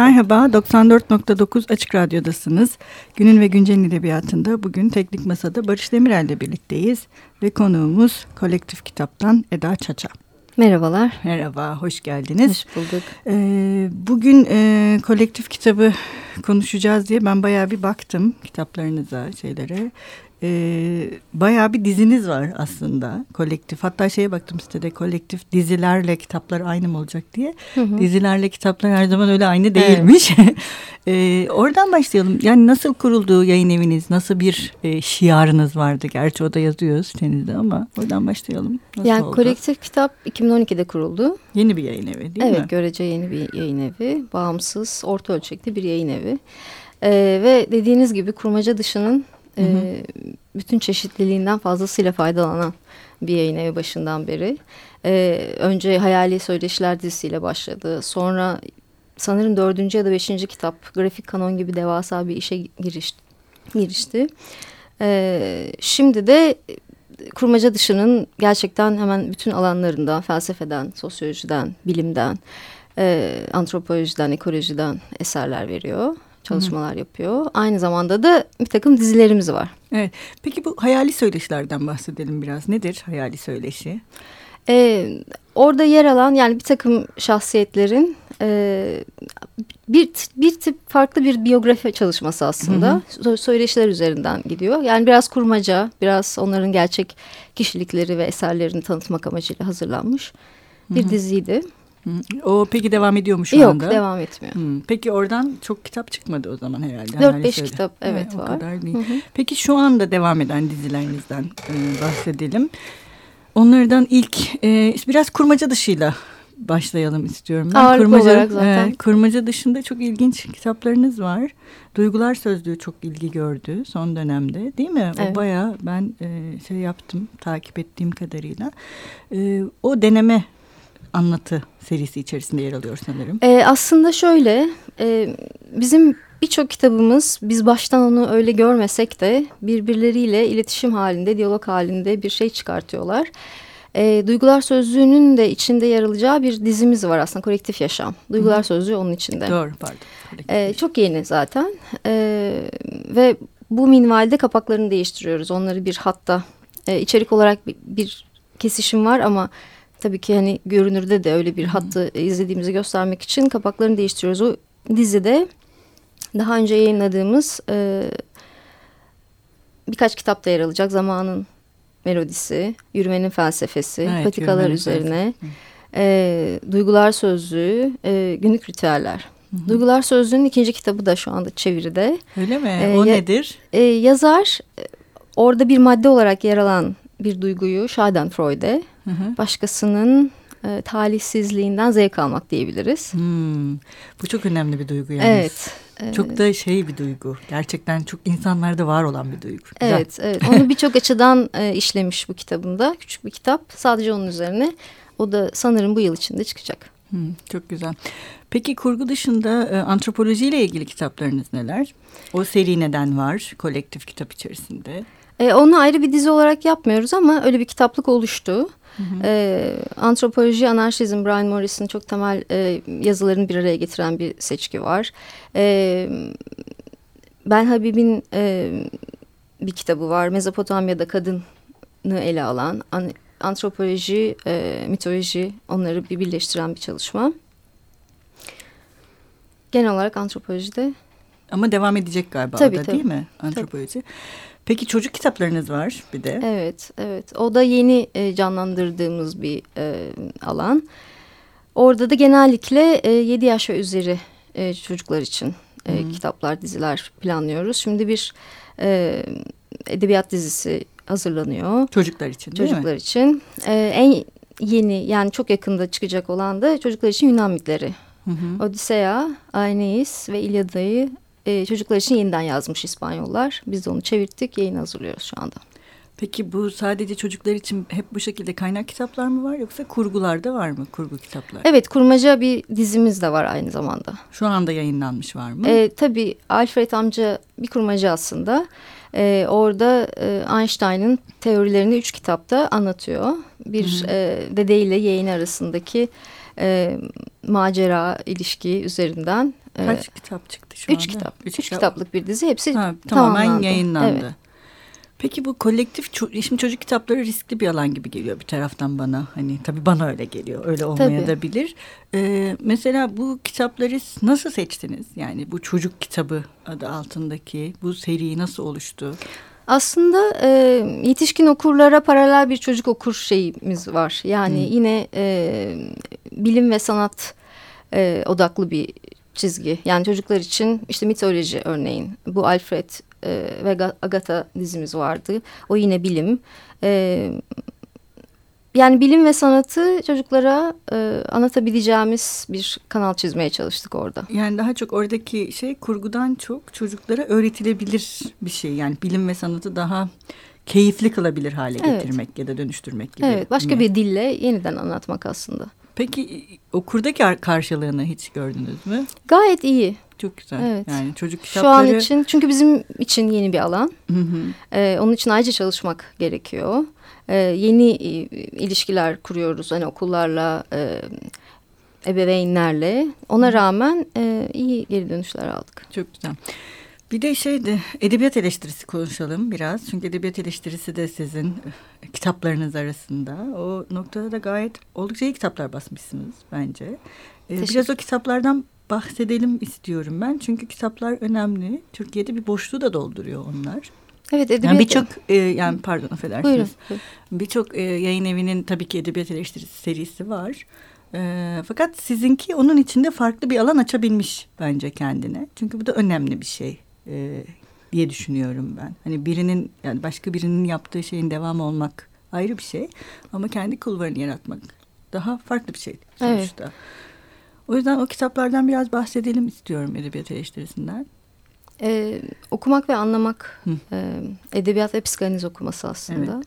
Merhaba, 94.9 Açık Radyo'dasınız. Günün ve Güncel'in edebiyatında bugün Teknik Masa'da Barış Demirel ile birlikteyiz. Ve konuğumuz Kolektif Kitap'tan Eda Çaça. Merhabalar. Merhaba, hoş geldiniz. Hoş bulduk. Ee, bugün e, kolektif kitabı konuşacağız diye ben bayağı bir baktım kitaplarınıza, şeylere e, bayağı bir diziniz var aslında kolektif. Hatta şeye baktım sitede kolektif dizilerle kitaplar aynı mı olacak diye. Hı hı. Dizilerle kitaplar her zaman öyle aynı değilmiş. Evet. e, oradan başlayalım. Yani nasıl kuruldu yayın eviniz? Nasıl bir e, şiarınız vardı? Gerçi o da yazıyor sitenizde ama oradan başlayalım. Nasıl yani oldu? kolektif kitap 2012'de kuruldu. Yeni bir yayın evi değil evet, mi? Evet görece yeni bir yayın evi. Bağımsız, orta ölçekli bir yayın evi. Ee, ve dediğiniz gibi kurmaca dışının Hı. E, bütün çeşitliliğinden fazlasıyla faydalanan bir yayın evi başından beri. E, önce Hayali Söyleşiler dizisiyle başladı. Sonra sanırım dördüncü ya da beşinci kitap grafik kanon gibi devasa bir işe giriş, girişti. E, şimdi de kurmaca dışının gerçekten hemen bütün alanlarında felsefeden, sosyolojiden, bilimden, e, antropolojiden, ekolojiden eserler veriyor çalışmalar Hı. yapıyor. Aynı zamanda da bir takım dizilerimiz var. Evet. Peki bu hayali söyleşilerden bahsedelim biraz. Nedir hayali söyleşi? Ee, orada yer alan yani bir takım şahsiyetlerin e, bir bir tip farklı bir biyografi çalışması aslında. Hı hı. Söyleşiler üzerinden gidiyor. Yani biraz kurmaca, biraz onların gerçek kişilikleri ve eserlerini tanıtmak amacıyla hazırlanmış bir hı hı. diziydi. O peki devam ediyor mu şu Yok, anda? Yok devam etmiyor. Hı. Peki oradan çok kitap çıkmadı o zaman herhalde. 4-5 kitap evet, evet var. O kadar değil. Hı hı. Peki şu anda devam eden dizilerinizden e, bahsedelim. Onlardan ilk e, biraz kurmaca dışıyla başlayalım istiyorum. Ben Ağırlık kurmaca, olarak zaten. E, kurmaca dışında çok ilginç kitaplarınız var. Duygular Sözlüğü çok ilgi gördü son dönemde değil mi? Evet. O bayağı ben e, şey yaptım takip ettiğim kadarıyla. E, o deneme anlatı serisi içerisinde yer alıyor sanırım. Ee, aslında şöyle e, bizim birçok kitabımız biz baştan onu öyle görmesek de birbirleriyle iletişim halinde, diyalog halinde bir şey çıkartıyorlar. E, Duygular Sözlüğü'nün de içinde yer alacağı bir dizimiz var aslında kolektif yaşam. Duygular Hı. Sözlüğü onun içinde. Doğru pardon. E, çok yeni zaten e, ve bu minvalde kapaklarını değiştiriyoruz. Onları bir hatta e, içerik olarak bir, bir kesişim var ama tabii ki hani görünürde de öyle bir hattı izlediğimizi göstermek için kapaklarını değiştiriyoruz. O dizide daha önce yayınladığımız e, birkaç kitap da yer alacak. Zamanın Melodisi, Yürümenin Felsefesi, evet, Patikalar Üzerine, e, Duygular Sözlüğü, e, Günlük Ritüeller. Hı hı. Duygular Sözlüğü'nün ikinci kitabı da şu anda çeviride. Öyle mi? E, o nedir? E, yazar e, orada bir madde olarak yer alan bir duyguyu Schadenfreude, hı hı. başkasının e, talihsizliğinden zevk almak diyebiliriz. Hmm, bu çok önemli bir duygu yani. Evet. Çok da şey bir duygu. Gerçekten çok insanlarda var olan bir duygu. Güzel. Evet, evet. Onu birçok açıdan e, işlemiş bu kitabında. Küçük bir kitap. Sadece onun üzerine. O da sanırım bu yıl içinde çıkacak. Hmm, çok güzel. Peki kurgu dışında e, antropolojiyle ilgili kitaplarınız neler? O seri neden var kolektif kitap içerisinde? E, onu ayrı bir dizi olarak yapmıyoruz ama öyle bir kitaplık oluştu. Hı hı. E, antropoloji, anarşizm, Brian Morris'in çok temel e, yazılarını bir araya getiren bir seçki var. E, ben Habib'in e, bir kitabı var. Mezopotamya'da kadını ele alan an, antropoloji, e, mitoloji onları bir birleştiren bir çalışma. Genel olarak antropolojide. Ama devam edecek galiba tabii, da tabii. değil mi antropoloji? Tabii. Peki çocuk kitaplarınız var bir de. Evet, evet. O da yeni e, canlandırdığımız bir e, alan. Orada da genellikle e, 7 yaş ve üzeri e, çocuklar için e, hmm. kitaplar, diziler planlıyoruz. Şimdi bir e, edebiyat dizisi hazırlanıyor. Çocuklar için değil Çocuklar mi? için. E, en yeni yani çok yakında çıkacak olan da çocuklar için Yunan mitleri. Hı hı. Odisea, Aeneis ve İlyada'yı e, çocuklar için yeniden yazmış İspanyollar. Biz de onu çevirttik, yayın hazırlıyoruz şu anda. Peki bu sadece çocuklar için hep bu şekilde kaynak kitaplar mı var yoksa kurgularda var mı kurgu kitaplar? Evet kurmaca bir dizimiz de var aynı zamanda. Şu anda yayınlanmış var mı? Ee, tabii Alfred amca bir kurmaca aslında. Ee, orada e, Einstein'ın teorilerini üç kitapta anlatıyor. Bir e, dede ile yeğeni arasındaki e, macera ilişki üzerinden Kaç e, kitap çıktı şu üç anda? Kitap. Üç, üç kitap. kitaplık bir dizi. Hepsi ha, tamamen tamamlandı. yayınlandı. Evet. Peki bu kolektif şimdi çocuk kitapları riskli bir alan gibi geliyor bir taraftan bana. Hani tabii bana öyle geliyor. Öyle olmaya da bilir. Ee, mesela bu kitapları nasıl seçtiniz? Yani bu çocuk kitabı adı altındaki bu seri nasıl oluştu? Aslında e, yetişkin okurlara paralel bir çocuk okur şeyimiz var. Yani hmm. yine e, bilim ve sanat e, odaklı bir çizgi. Yani çocuklar için işte mitoloji örneğin. Bu Alfred e, ve Agatha dizimiz vardı. O yine bilim. E, yani bilim ve sanatı çocuklara e, anlatabileceğimiz bir kanal çizmeye çalıştık orada. Yani daha çok oradaki şey kurgudan çok çocuklara öğretilebilir bir şey. Yani bilim ve sanatı daha keyifli kılabilir hale evet. getirmek ya da dönüştürmek gibi. Evet başka mi? bir dille yeniden anlatmak aslında. Peki okurdaki karşılığını hiç gördünüz mü? Gayet iyi. Çok güzel. Evet. Yani çocuk kitapları... Şu an için çünkü bizim için yeni bir alan. Hı hı. Ee, onun için ayrıca çalışmak gerekiyor. Ee, yeni ilişkiler kuruyoruz hani okullarla, e, ebeveynlerle. Ona rağmen e, iyi geri dönüşler aldık. Çok güzel. Bir de şeydi edebiyat eleştirisi konuşalım biraz. Çünkü edebiyat eleştirisi de sizin e, kitaplarınız arasında. O noktada da gayet oldukça iyi kitaplar basmışsınız bence. Ee, biraz o kitaplardan bahsedelim istiyorum ben. Çünkü kitaplar önemli. Türkiye'de bir boşluğu da dolduruyor onlar. Evet edebiyat. Yani birçok e, yani pardon affedersiniz. Birçok e, yayın evinin tabii ki edebiyat eleştirisi serisi var. E, fakat sizinki onun içinde farklı bir alan açabilmiş bence kendine. Çünkü bu da önemli bir şey e, diye düşünüyorum ben. Hani birinin yani başka birinin yaptığı şeyin devamı olmak ayrı bir şey. Ama kendi kulvarını yaratmak daha farklı bir şey sonuçta. Evet. O yüzden o kitaplardan biraz bahsedelim istiyorum edebiyat eleştirisinden. Ee, okumak ve anlamak e, edebiyat ve psikanaliz okuması aslında. Evet.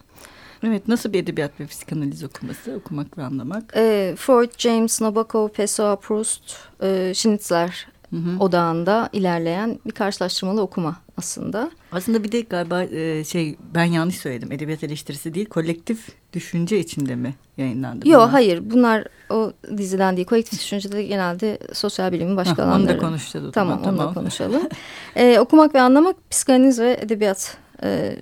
Evet, nasıl bir edebiyat ve psikanaliz okuması, okumak ve anlamak? Ee, Freud, James, Nabokov, Pessoa, Proust, e, Schnitzler hı hı. odağında ilerleyen bir karşılaştırmalı okuma aslında. Aslında bir de galiba e, şey ben yanlış söyledim. Edebiyat eleştirisi değil, kolektif düşünce içinde mi yayınlandı? Yok hayır bunlar o diziden değil. Kolektif düşüncede genelde sosyal bilimin başka Hah, alanları. Onu da konuşacağız. Tamam, tamam onu da konuşalım. ee, okumak ve anlamak psikanaliz ve edebiyat e,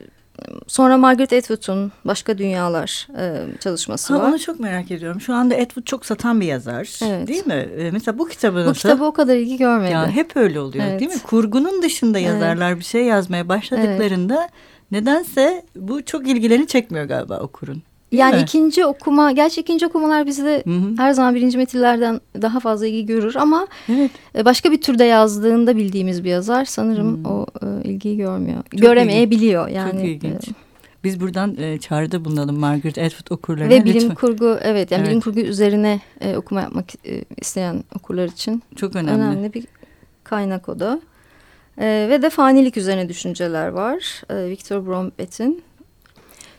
Sonra Margaret Atwood'un Başka Dünyalar e, çalışması ha, var. Onu çok merak ediyorum. Şu anda Atwood çok satan bir yazar. Evet. Değil mi? E, mesela bu kitabı nasıl? Bu kitabı o kadar ilgi görmedi. Ya hep öyle oluyor evet. değil mi? Kurgunun dışında yazarlar evet. bir şey yazmaya başladıklarında evet. nedense bu çok ilgilerini çekmiyor galiba okurun. Yani mi? ikinci okuma, gerçi ikinci okumalar bizde hı hı. her zaman birinci metinlerden daha fazla ilgi görür ama evet. E, başka bir türde yazdığında bildiğimiz bir yazar sanırım hı. o e, ilgiyi görmüyor. Çok Göremeyebiliyor ilginç. yani. Çok ilginç. E, biz buradan e, çağrıda bulunalım Margaret Atwood okurlarına. Ve bilim lütfen. kurgu evet yani evet. bilim kurgu üzerine e, okuma yapmak e, isteyen okurlar için çok önemli. Önemli bir kaynak o da. E, ve de fanilik üzerine düşünceler var. E, Victor Brombet'in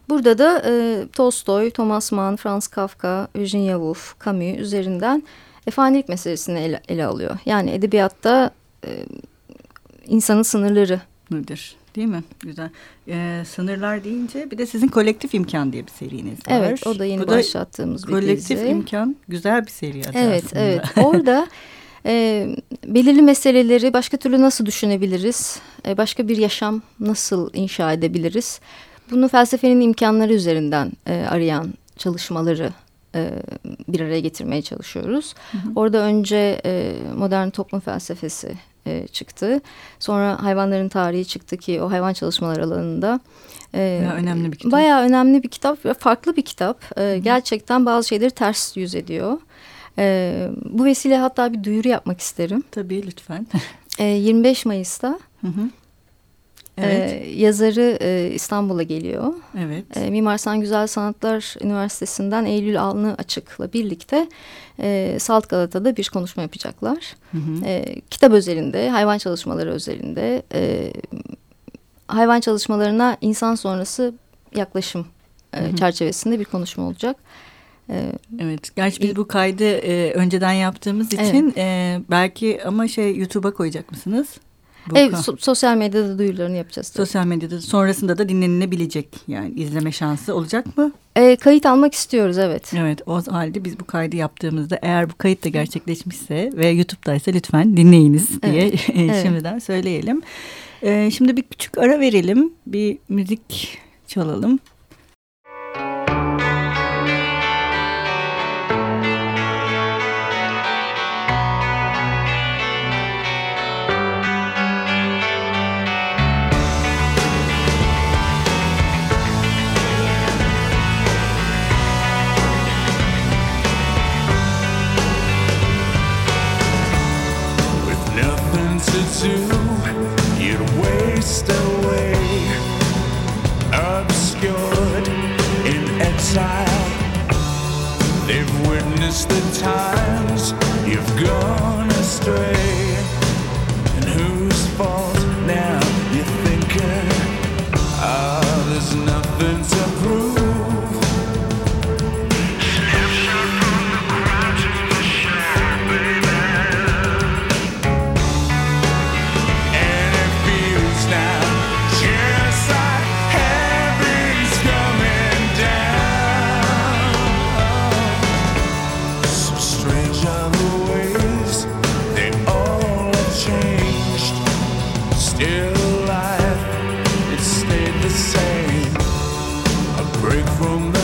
Burada da e, Tolstoy, Thomas Mann, Franz Kafka, Virginia Woolf, Camus üzerinden efendilik meselesini ele, ele alıyor. Yani edebiyatta e, insanın sınırları. Nedir? Değil mi? Güzel. Ee, sınırlar deyince bir de sizin kolektif imkan diye bir seriniz var. Evet o da yeni Bu başlattığımız da bir kolektif dizi. imkan güzel bir seri aslında. Evet evet orada e, belirli meseleleri başka türlü nasıl düşünebiliriz? E, başka bir yaşam nasıl inşa edebiliriz? Bunu felsefenin imkanları üzerinden e, arayan çalışmaları e, bir araya getirmeye çalışıyoruz. Hı hı. Orada önce e, modern toplum felsefesi e, çıktı. Sonra hayvanların tarihi çıktı ki o hayvan çalışmaları alanında e, bayağı önemli bir kitap. Bayağı önemli bir kitap ve farklı bir kitap. E, gerçekten bazı şeyleri ters yüz ediyor. E, bu vesile hatta bir duyuru yapmak isterim. Tabii lütfen. e, 25 Mayıs'ta hı hı. Evet. Ee, yazarı e, İstanbul'a geliyor. Evet. E, Mimar Sinan Güzel Sanatlar Üniversitesi'nden Eylül Alnı Açık'la birlikte e, Salt Galata'da bir konuşma yapacaklar. Hı hı. E, kitap özelinde, hayvan çalışmaları özelinde, e, hayvan çalışmalarına insan sonrası yaklaşım e, hı hı. çerçevesinde bir konuşma olacak. E, evet, gerçi biz bu kaydı e, önceden yaptığımız için evet. e, belki ama şey YouTube'a koyacak mısınız? Bu evet, so sosyal medyada duyurularını yapacağız. Tabii. Sosyal medyada sonrasında da dinlenilebilecek yani izleme şansı olacak mı? E, kayıt almak istiyoruz evet. Evet o halde biz bu kaydı yaptığımızda eğer bu kayıt da gerçekleşmişse ve YouTube'daysa lütfen dinleyiniz diye evet. evet. şimdiden söyleyelim. E, şimdi bir küçük ara verelim bir müzik çalalım. inside. They've witnessed the times you've gone astray. from the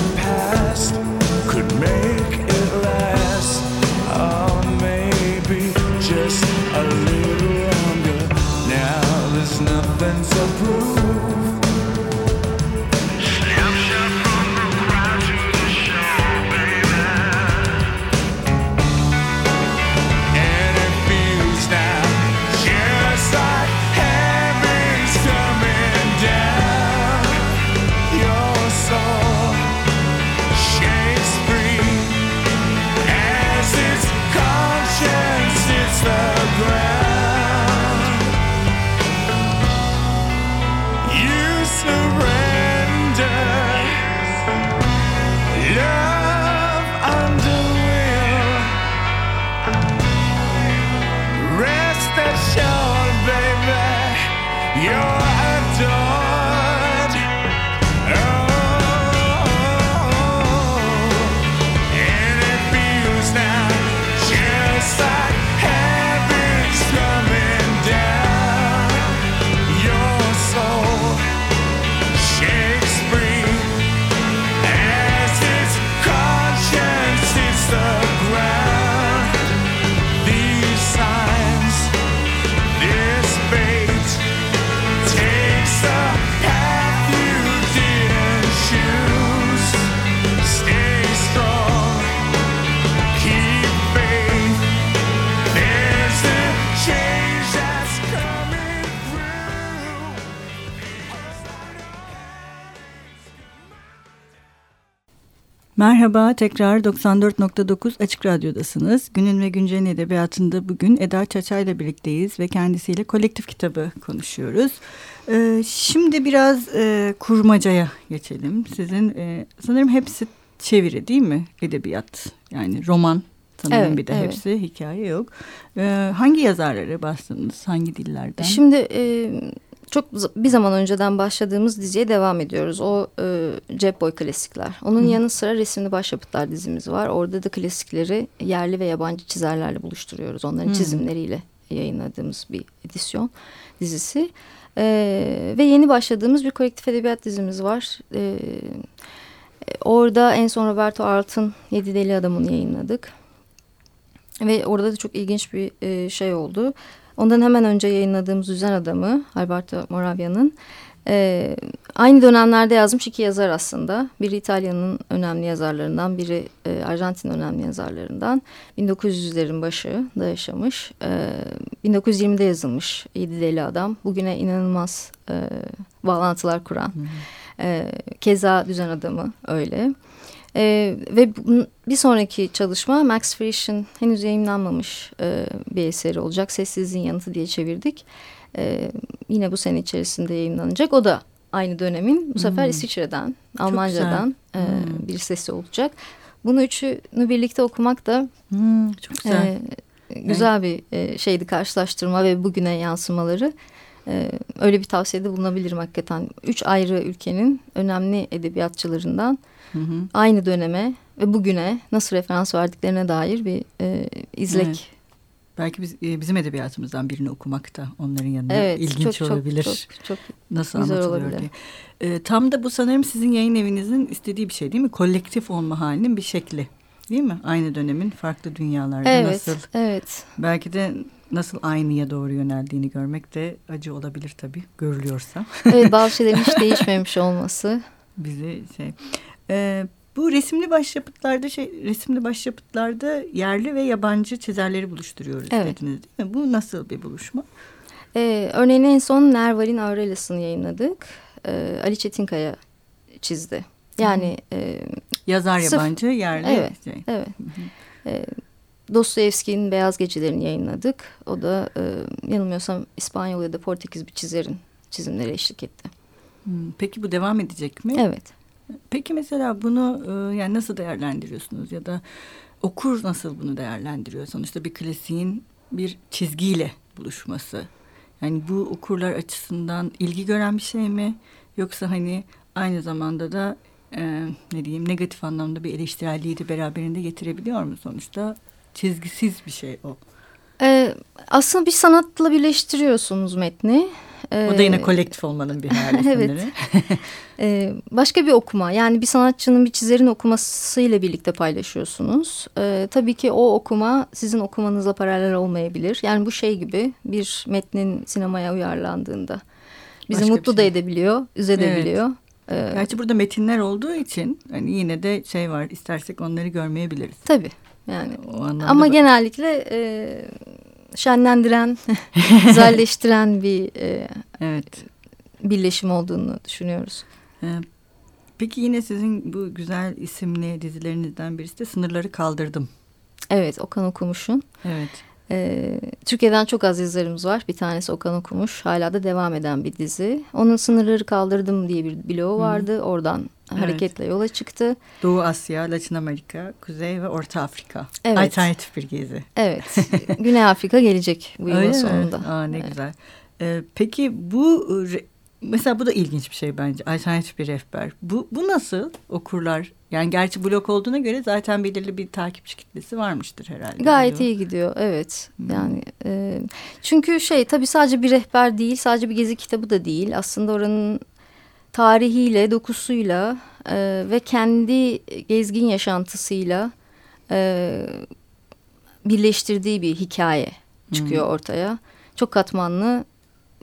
Merhaba, tekrar 94.9 Açık Radyo'dasınız. Günün ve Güncel'in edebiyatında bugün Eda Çaça ile birlikteyiz ve kendisiyle kolektif kitabı konuşuyoruz. Ee, şimdi biraz e, kurmacaya geçelim. Sizin e, sanırım hepsi çeviri değil mi? Edebiyat yani roman sanırım evet, bir de evet. hepsi hikaye yok. Ee, hangi yazarları bastınız? Hangi dillerden? Şimdi... E çok bir zaman önceden başladığımız diziye devam ediyoruz. O e, Cep Boy klasikler. Onun Hı. yanı sıra resimli başyapıtlar dizimiz var. Orada da klasikleri yerli ve yabancı çizerlerle buluşturuyoruz. Onların Hı. çizimleriyle yayınladığımız bir edisyon dizisi. E, ve yeni başladığımız bir kolektif edebiyat dizimiz var. E, orada en son Roberto Art'ın Yedi Deli Adam'ını yayınladık. Ve orada da çok ilginç bir e, şey oldu. Ondan hemen önce yayınladığımız Düzen Adamı Alberto Moravia'nın e, aynı dönemlerde yazmış iki yazar aslında. Biri İtalya'nın önemli yazarlarından, biri e, Arjantin önemli yazarlarından. 1900'lerin başı da yaşamış. E, 1920'de yazılmış Yedi Deli Adam. Bugüne inanılmaz e, bağlantılar kuran. E, keza Düzen Adamı öyle. E, ve bir sonraki çalışma Max Frisch'in henüz yayınlanmamış e, bir eseri olacak. Sessizliğin yanıtı diye çevirdik. E, yine bu sene içerisinde yayınlanacak. O da aynı dönemin bu sefer hmm. İsviçre'den, Almanca'dan e, hmm. bir sesi olacak. Bunu üçünü birlikte okumak da hmm, çok güzel. E, güzel bir e, şeydi karşılaştırma ve bugüne yansımaları. E, öyle bir tavsiyede bulunabilirim hakikaten. Üç ayrı ülkenin önemli edebiyatçılarından hı hı. aynı döneme ve bugüne nasıl referans verdiklerine dair bir e, izlek. Evet. Belki biz, e, bizim edebiyatımızdan birini okumak da onların yanında evet, ilginç çok, olabilir. Çok, çok, çok Nasıl güzel anlatılıyor olabilir. diye. E, tam da bu sanırım sizin yayın evinizin istediği bir şey değil mi? Kolektif olma halinin bir şekli. Değil mi? Aynı dönemin farklı dünyalarda evet, nasıl? Evet. Belki de nasıl aynıya doğru yöneldiğini görmek de acı olabilir tabii görülüyorsa. Evet bazı şeylerin hiç değişmemiş olması. Bizi şey. Ee, bu resimli başyapıtlarda şey resimli başyapıtlarda yerli ve yabancı çizerleri buluşturuyoruz evet. dediniz değil mi? Bu nasıl bir buluşma? Ee, örneğin en son Nerval'in Aurelius'ını yayınladık. Ee, Ali Çetinkaya çizdi. Yani e, yazar sırf, yabancı yerli. Evet. Şey. Evet. E, Dostoyevski'nin Beyaz Gecelerini yayınladık. O da e, yanılmıyorsam İspanyol ya da Portekiz bir çizerin çizimleri eşlik etti. Peki bu devam edecek mi? Evet. Peki mesela bunu e, yani nasıl değerlendiriyorsunuz ya da okur nasıl bunu değerlendiriyor? Sonuçta bir klasiğin bir çizgiyle buluşması. Yani bu okurlar açısından ilgi gören bir şey mi? Yoksa hani aynı zamanda da e, ne diyeyim negatif anlamda bir eleştirelliği de beraberinde getirebiliyor mu sonuçta? Çizgisiz bir şey o. Ee, aslında bir sanatla birleştiriyorsunuz metni. Ee, o da yine kolektif olmanın bir hali evet. ee, başka bir okuma yani bir sanatçının bir çizerin okumasıyla birlikte paylaşıyorsunuz. Ee, tabii ki o okuma sizin okumanızla paralel olmayabilir. Yani bu şey gibi bir metnin sinemaya uyarlandığında bizi başka mutlu şey. da edebiliyor, üzebiliyor. Evet. Ee, Gerçi burada metinler olduğu için hani yine de şey var istersek onları görmeyebiliriz. Tabii yani ama bak- genellikle e, şenlendiren, güzelleştiren bir e, evet birleşim olduğunu düşünüyoruz. Ee, peki yine sizin bu güzel isimli dizilerinizden birisi de Sınırları Kaldırdım. Evet Okan Okumuş'un. Evet. Ee, Türkiye'den çok az yazarımız var. Bir tanesi Okan Okumuş. Hala da devam eden bir dizi. Onun Sınırları Kaldırdım diye bir bloğu vardı. Hı. Oradan evet. hareketle yola çıktı. Doğu Asya, Latin Amerika, Kuzey ve Orta Afrika. Evet. Alternatif bir gezi. Evet. Güney Afrika gelecek bu yılın sonunda. Aa, ne evet. güzel. Ee, peki bu mesela bu da ilginç bir şey bence. Alternatif bir rehber. Bu, bu nasıl okurlar yani gerçi blok olduğuna göre zaten belirli bir takipçi kitlesi varmıştır herhalde. Gayet iyi gidiyor evet. Hmm. Yani e, çünkü şey tabii sadece bir rehber değil, sadece bir gezi kitabı da değil. Aslında oranın tarihiyle, dokusuyla e, ve kendi gezgin yaşantısıyla e, birleştirdiği bir hikaye çıkıyor hmm. ortaya. Çok katmanlı,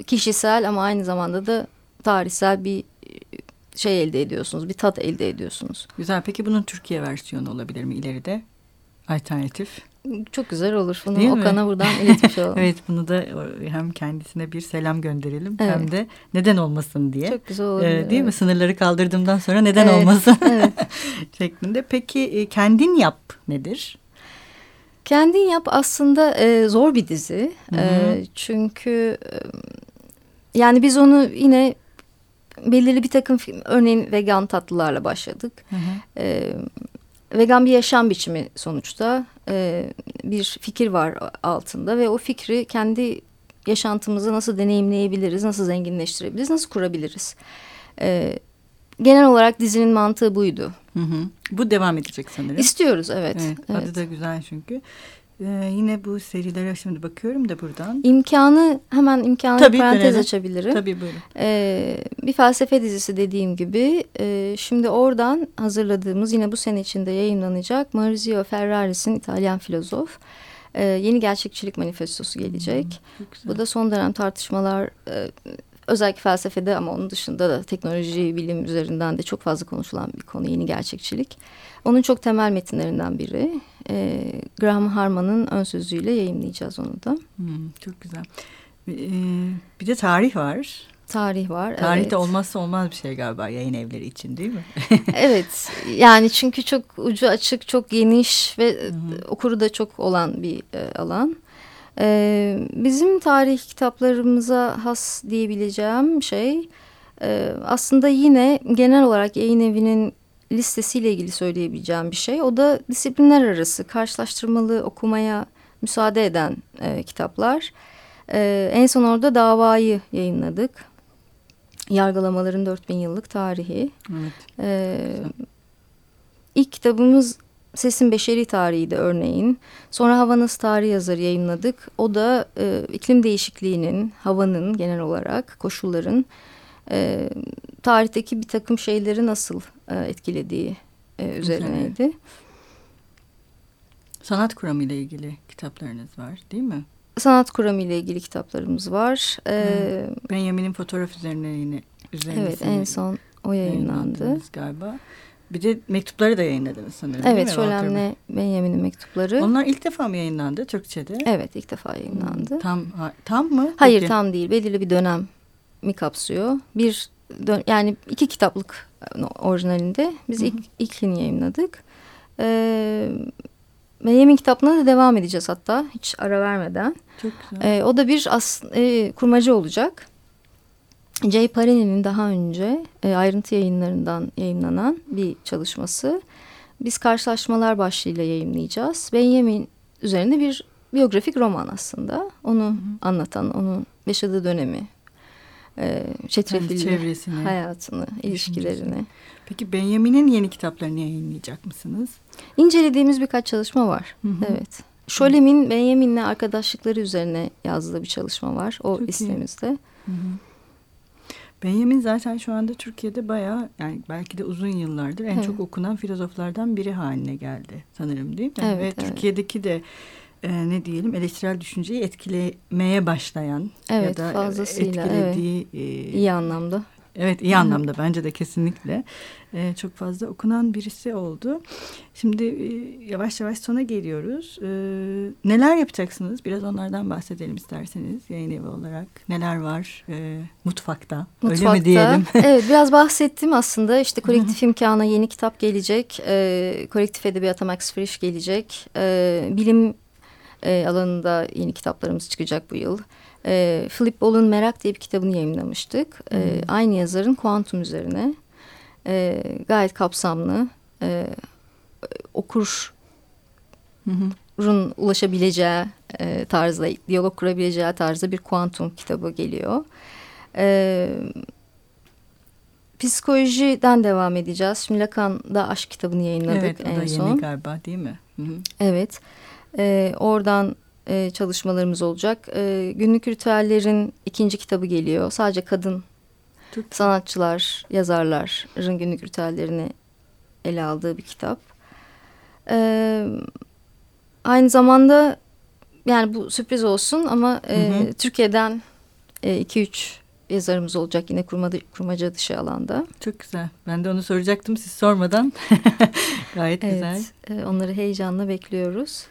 kişisel ama aynı zamanda da tarihsel bir şey elde ediyorsunuz. Bir tat elde ediyorsunuz. Güzel. Peki bunun Türkiye versiyonu olabilir mi ileride? Alternatif. Çok güzel olur. Bunu Değil Okan'a mi? buradan iletmiş olalım. evet bunu da hem kendisine bir selam gönderelim evet. hem de neden olmasın diye. Çok güzel olur. Ee, değil evet. mi? Sınırları kaldırdığımdan sonra neden evet. olmasın evet. şeklinde. Peki e, kendin yap nedir? Kendin yap aslında e, zor bir dizi. Hı -hı. E, çünkü e, yani biz onu yine belirli bir takım örneğin vegan tatlılarla başladık. Hı hı. E, vegan bir yaşam biçimi sonuçta e, bir fikir var altında ve o fikri kendi yaşantımızı nasıl deneyimleyebiliriz, nasıl zenginleştirebiliriz, nasıl kurabiliriz. E, genel olarak dizinin mantığı buydu. Hı hı. Bu devam edecek sanırım. İstiyoruz evet. evet, evet. Adı da güzel çünkü. Ee, yine bu serilere şimdi bakıyorum da buradan. İmkanı hemen imkanı Tabii, parantez dönelim. açabilirim. Tabii buyurun. Ee, bir felsefe dizisi dediğim gibi. E, şimdi oradan hazırladığımız yine bu sene içinde yayınlanacak Maurizio Ferraris'in İtalyan filozof. E, yeni Gerçekçilik Manifestosu gelecek. Hmm, bu da son dönem tartışmalar e, özellikle felsefede ama onun dışında da teknoloji, bilim üzerinden de çok fazla konuşulan bir konu yeni gerçekçilik. Onun çok temel metinlerinden biri. E, Graham Harman'ın ön sözüyle yayınlayacağız onu da. Hmm, çok güzel. Ee, bir de tarih var. Tarih var. Tarih evet. de olmazsa olmaz bir şey galiba yayın evleri için değil mi? evet. Yani çünkü çok ucu açık, çok geniş ve Hı -hı. okuru da çok olan bir e, alan. E, bizim tarih kitaplarımıza has diyebileceğim şey e, aslında yine genel olarak yayın evinin listesiyle ilgili söyleyebileceğim bir şey. O da disiplinler arası karşılaştırmalı okumaya müsaade eden e, kitaplar. E, en son orada davayı yayınladık. Yargılamaların 4000 yıllık tarihi. Evet. E, ilk kitabımız Sesin Beşeri Tarihi'de örneğin. Sonra Havanız Tarihi yazarı yayınladık. O da e, iklim değişikliğinin, havanın genel olarak koşulların e, tarihteki bir takım şeyleri nasıl e, etkilediği e, üzerineydi. Evet. Sanat kuramı ile ilgili kitaplarınız var değil mi? Sanat kuramı ile ilgili kitaplarımız var. Ee, Benjamin'in fotoğraf üzerine yine üzerine Evet en son o yayınlandı. Galiba. Bir de mektupları da yayınladınız sanırım Evet Şölen'le Benjamin'in mektupları. Onlar ilk defa mı yayınlandı Türkçe'de? Evet ilk defa yayınlandı. Hmm, tam tam mı? Hayır Peki. tam değil. Belirli bir dönem mi kapsıyor. Bir yani iki kitaplık orijinalinde biz ilk, ilkini yayınladık. Ee, Meryem'in kitabına da devam edeceğiz hatta hiç ara vermeden. Çok güzel. Ee, o da bir as, e, kurmacı olacak. Jay Parini'nin daha önce e, ayrıntı yayınlarından yayınlanan bir çalışması. Biz karşılaşmalar başlığıyla yayınlayacağız. Benjamin üzerine bir biyografik roman aslında. Onu Hı -hı. anlatan, onun yaşadığı dönemi, e, çetrefilli hayatını, ilişkilerini. Peki Benjamin'in yeni kitaplarını yayınlayacak mısınız? İncelediğimiz birkaç çalışma var. Hı -hı. Evet. Şolem'in Benjamin'le arkadaşlıkları üzerine yazdığı bir çalışma var. O Çok listemizde. Hı hı. Benjamin zaten şu anda Türkiye'de bayağı yani belki de uzun yıllardır en evet. çok okunan filozoflardan biri haline geldi sanırım değil mi? Evet, Ve evet. Türkiye'deki de e, ne diyelim eleştirel düşünceyi etkilemeye başlayan evet, ya da fazlasıyla, etkilediği evet. e, iyi anlamda Evet iyi anlamda bence de kesinlikle ee, çok fazla okunan birisi oldu. Şimdi e, yavaş yavaş sona geliyoruz. Ee, neler yapacaksınız? Biraz onlardan bahsedelim isterseniz yayın evi olarak. Neler var e, mutfakta? Mutfakta. Öyle mi diyelim? evet biraz bahsettim aslında. İşte kolektif imkana yeni kitap gelecek. E, kolektif edebiyata Max Frisch gelecek. E, bilim e, alanında yeni kitaplarımız çıkacak bu yıl. E, Philip Ball'un Merak diye bir kitabını yayınlamıştık. E, aynı yazarın kuantum üzerine. E, gayet kapsamlı. E, okur Run ulaşabileceği e, tarzda, diyalog kurabileceği tarzda bir kuantum kitabı geliyor. E, psikolojiden devam edeceğiz. Şimdi Lacan'da aşk kitabını yayınladık evet, en son. Evet, yeni galiba değil mi? Hı -hı. Evet. E, oradan e, çalışmalarımız olacak. E, günlük ritüellerin ikinci kitabı geliyor. Sadece kadın Çok sanatçılar, yazarların günlük ritüellerini ele aldığı bir kitap. E, aynı zamanda yani bu sürpriz olsun ama e, hı hı. Türkiye'den e, iki üç yazarımız olacak yine kurmaca, kurmaca dışı alanda. Çok güzel. Ben de onu soracaktım siz sormadan. Gayet evet, güzel. E, onları heyecanla bekliyoruz.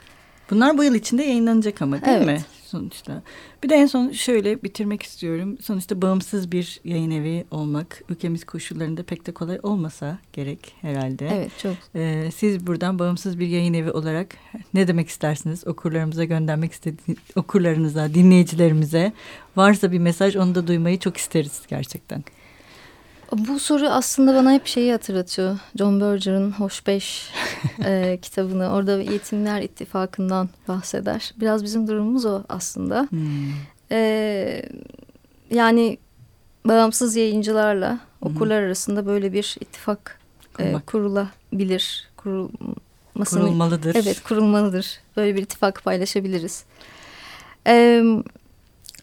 Bunlar bu yıl içinde yayınlanacak ama değil evet. mi? Sonuçta. Bir de en son şöyle bitirmek istiyorum. Sonuçta bağımsız bir yayın evi olmak ülkemiz koşullarında pek de kolay olmasa gerek herhalde. Evet çok. Ee, siz buradan bağımsız bir yayın evi olarak ne demek istersiniz? Okurlarımıza göndermek istediğiniz okurlarınıza, dinleyicilerimize varsa bir mesaj onu da duymayı çok isteriz gerçekten. Bu soru aslında bana hep şeyi hatırlatıyor. John Berger'ın Hoş Beş e, kitabını. Orada Yetimler İttifakı'ndan bahseder. Biraz bizim durumumuz o aslında. Hmm. E, yani bağımsız yayıncılarla hmm. okurlar arasında böyle bir ittifak e, kurulabilir. Kurulmasını, Kurulmalıdır. Evet kurulmalıdır. Böyle bir ittifak paylaşabiliriz. Evet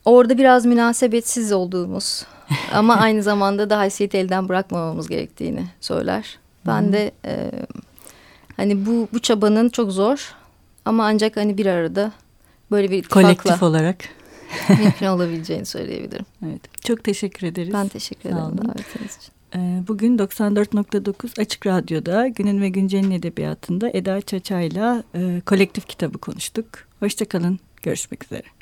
orada biraz münasebetsiz olduğumuz ama aynı zamanda da haysiyeti elden bırakmamamız gerektiğini söyler. Ben hmm. de e, hani bu bu çabanın çok zor ama ancak hani bir arada böyle bir ittifakla kolektif olarak mümkün olabileceğini söyleyebilirim. Evet. Çok teşekkür ederiz. Ben teşekkür ederim davetiniz için. Ee, bugün 94.9 Açık Radyo'da Günün ve Güncel'in edebiyatında Eda Çaça'yla e, kolektif kitabı konuştuk. Hoşçakalın. Görüşmek üzere.